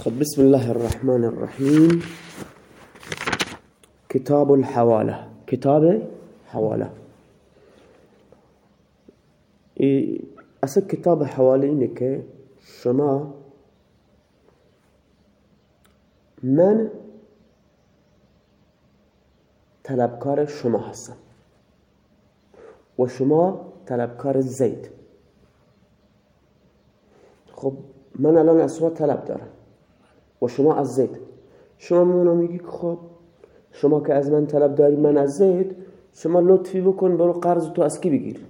خب بسم الله الرحمن الرحیم کتاب الحوالة. کتاب حوالة. أصلا کتاب حوالة اینه که شما من طلبکار شما هستم. و شما زید. خب من الان شما طلب دارم. و شما از زید شما منو میگی خب شما که از من طلب داری من از زید شما لطفی بکن برو قرض تو از کی بگیر؟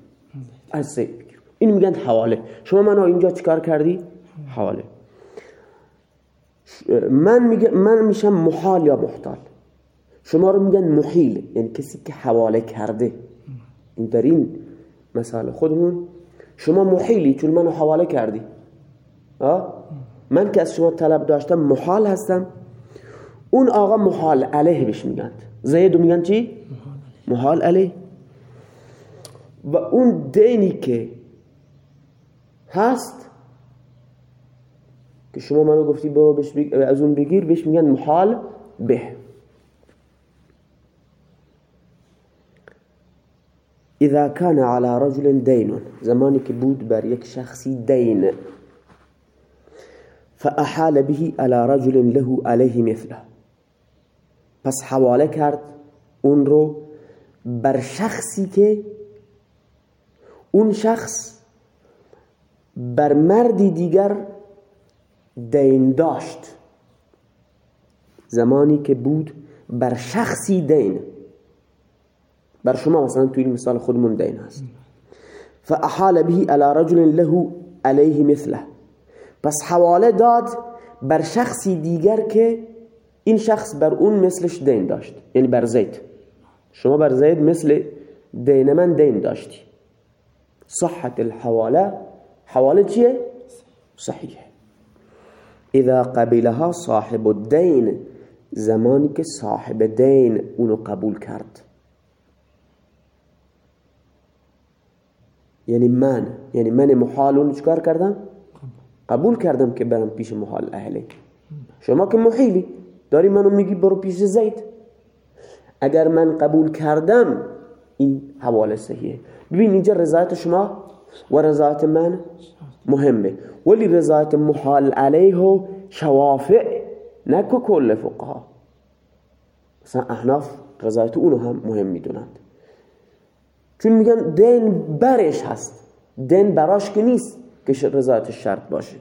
از زید این میگن حواله. شما منو اینجا چیکار کردی؟ حواله. من میگه من میشم محال یا محتال؟ شما رو میگن محیل. یعنی کسی که حواله کرده. این در این مثال خودمون شما محیلی چون منو حواله کردی. من که از شما طلب داشتم محال هستم. اون آقا محال علیه بهش میگن زیدو میگن چی؟ محال علیه. و اون دینی که هست که شما منو گفتی برو بش از اون بگیر بهش میگن محال به. اذا كان على رجل دين زمانی که بود بر یک شخصی دین فاحال به على رجل له عليه مثله. پس حواله کرد اون رو بر شخصی که اون شخص بر مردی دیگر دین داشت. زمانی که بود بر شخصی دین. بر شما مثلا توی مثال خودمون دین هست. فاحال به على رجل له عليه مثله. پس حواله داد بر شخصی دیگر که این شخص بر اون مثلش دین داشت. یعنی بر زید. شما بر زید مثل دین من دین داشتی. صحت الحواله. حواله چیه؟ صحیحه. اذا قبلها صاحب الدین زمانی که صاحب دین اونو قبول کرد. یعنی من یعنی من محال اونو چکار کردم؟ قبول کردم که برم پیش محال اهلی. شما که محیلی داری منو میگی برو پیش زید. اگر من قبول کردم این حواله صحیحه. ببین اینجا رضایت شما و رضایت من مهمه. ولی رضایت محال علیه شوافع نکو کل فقها. مثلا احناف رضایت اونو هم مهم می‌دونند. چون میگن دین برش هست. دین براش که نیست. که رضایت شرط باشه.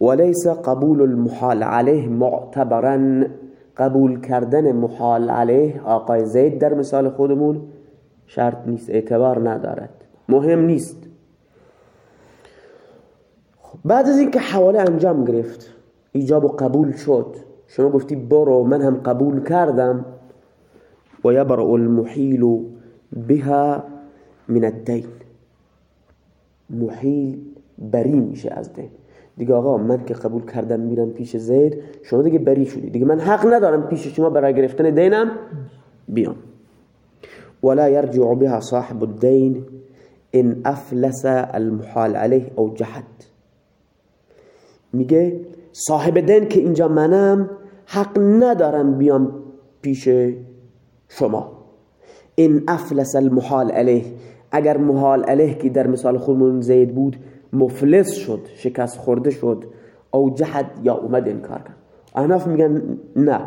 وليس قبول المحال عليه معتبرا قبول کردن محال عليه آقای زید در مثال خودمون شرط نیست اعتبار ندارد. مهم نیست. بعد از اینکه حواله انجام گرفت ایجاب و قبول شد. شما گفتی برو من هم قبول کردم. و یبرأ المحیل بها من الدین محیل بری میشه از دین. دیگه آقا من که قبول کردم میرم پیش زید شما دیگه بری شدی. دیگه من حق ندارم پیش شما برای گرفتن دینم بیام. ولا يرجع بها صاحب الدين ان افلس المحال عليه او جحد میگه صاحب دین که اینجا منم حق ندارم بیام پیش شما. ان افلس المحال عليه اگر محال علیه که در مثال خودمون زید بود مفلس شد شکست خورده شد او جحد یا اومد انکار کرد. احناف میگن نه.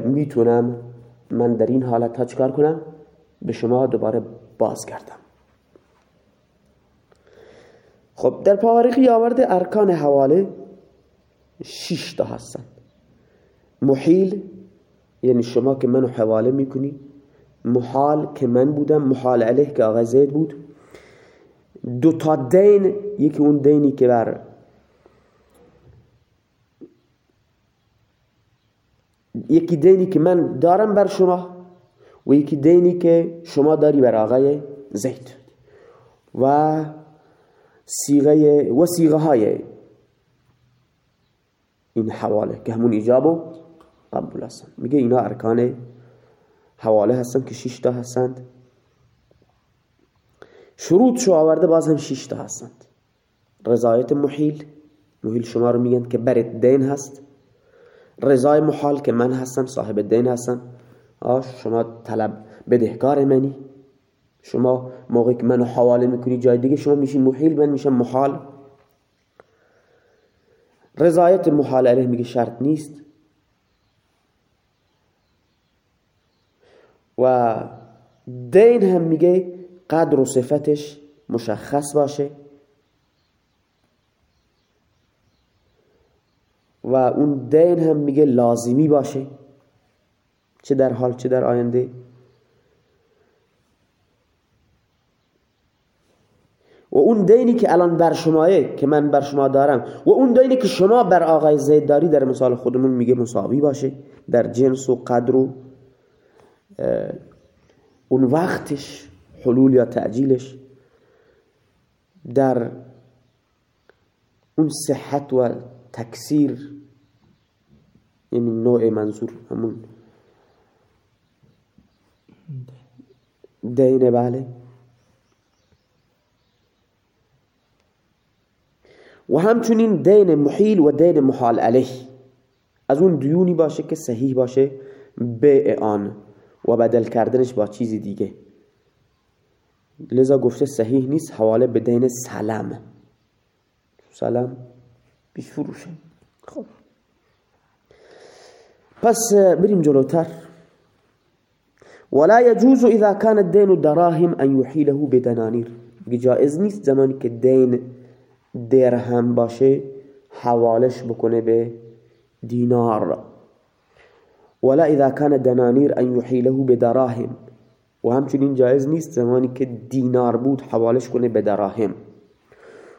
می‌تونم من در این حالت ها چکار کنم؟ به شما دوباره باز کردم خب در پاورقی آورده ارکان حواله شش تا هستن. محیل یعنی شما که منو حواله می‌کنی محال که من بودم محال علیه که آقا زید بود. دو تا دین یکی اون دینی که بر یکی دینی که من دارم بر شما و یکی دینی که شما داری بر آقای زید. و سیغه و سیغه های این حواله که همون ایجاب و قبول هستن. میگه اینا ارکان حواله هستن که شش تا هستند. شروط شو آورده باز هم 6 تا هستند. رضایت محیل محیل شما رو میگن که برت دین هست. رضای محال که من هستم صاحب دین هستم. شما طلب بدهکار منی. شما موقعی که منو حواله می‌کنی جای دیگه شما میشین محیل من میشم محال. رضایت محال علیه میگه شرط نیست. و دین هم میگه قدر و صفتش مشخص باشه. و اون دین هم میگه لازمی باشه. چه در حال چه در آینده. و اون دینی که الان بر شماه که من بر شما دارم و اون دینی که شما بر آقای زید داری در مثال خودمون میگه مساوی باشه. در جنس و قدر و اون وقتش حلول یا تعجیلش در اون صحت و تکثیر یعنی نوع منظور همون. دین بله. و همچنین دین محیل و دین محال علیه. از اون دیونی باشه که صحیح باشه به آن و بدل کردنش با چیزی دیگه. لذا گفته صحیح نیست حواله به دین سلام سلام بیش فروشه. خب. پس بریم جلوتر. ولا يجوز اذا كان الدين دراهم ان يحيله بدنانير جائز نیست زمانی که دین درهم باشه حوالش بکنه به دینار. ولا اذا كان دنانير ان يحيله بدراهم. و همچنین جایز نیست زمانی که دینار بود حوالش کنه به دراهم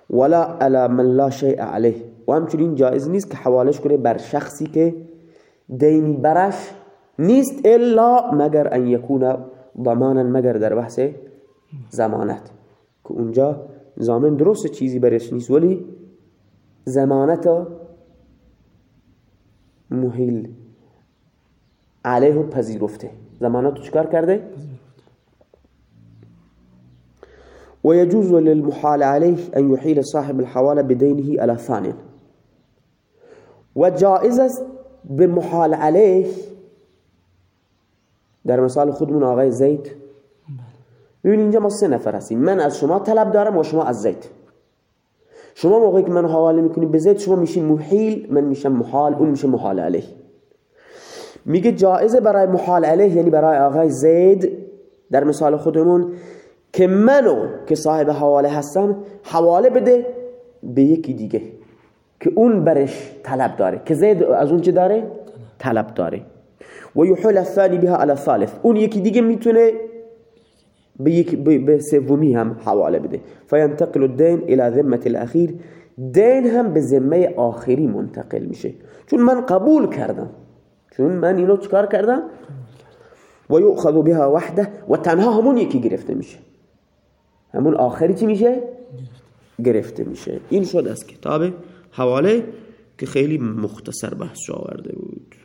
ولا على من لا شيء عليه. و همچنین جایز نیست که حوالش کنه بر شخصی که دینی برش نیست الا مگر ان یکون ضمانا مگر در بحث زمانت که اونجا زامن درست چیزی برش نیست ولی زمانت محیل علیه پذیرفته. زمانت چکار کرده؟ ويجوز للمحال عليه أن يحيل صاحب الحوالة بدينه على ثانٍ وجائز بمحال عليه در مثال خودمون آقای زید. ببین اینجا ما سه نفر هستیم. من از شما طلب دارم و شما از زید. شما موقعی که من حواله میکنی به زید شما میشین محیل من میشم محال اون میشه محال علیه. میگه جایزه برای محال علیه یعنی برای آقای زید در مثال خودمون که منو که صاحب حواله هستم حواله بده به یکی دیگه که اون برش طلب داره. که زید از اون چه داره؟ طلب داره. و یحول الثانی بها على الثالث. اون یکی دیگه می‌تونه به یک به سومی هم حواله بده. فینتقل الدین الى ذمه الاخیر. دین هم به ذمه آخری منتقل میشه. چون من قبول کردم. چون من اینو چکار کردم؟ و یؤخذ بها وحده و تنها همون یکی گرفته میشه. همون آخری چی میشه؟ گرفته میشه. این شد از کتاب حواله که خیلی مختصر بحث آورده بود.